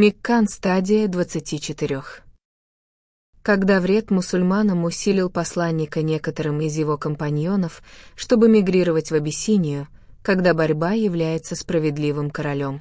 Миккан стадия 24. Когда вред мусульманам усилил посланника некоторым из его компаньонов, чтобы мигрировать в Абиссинию, когда борьба является справедливым королем.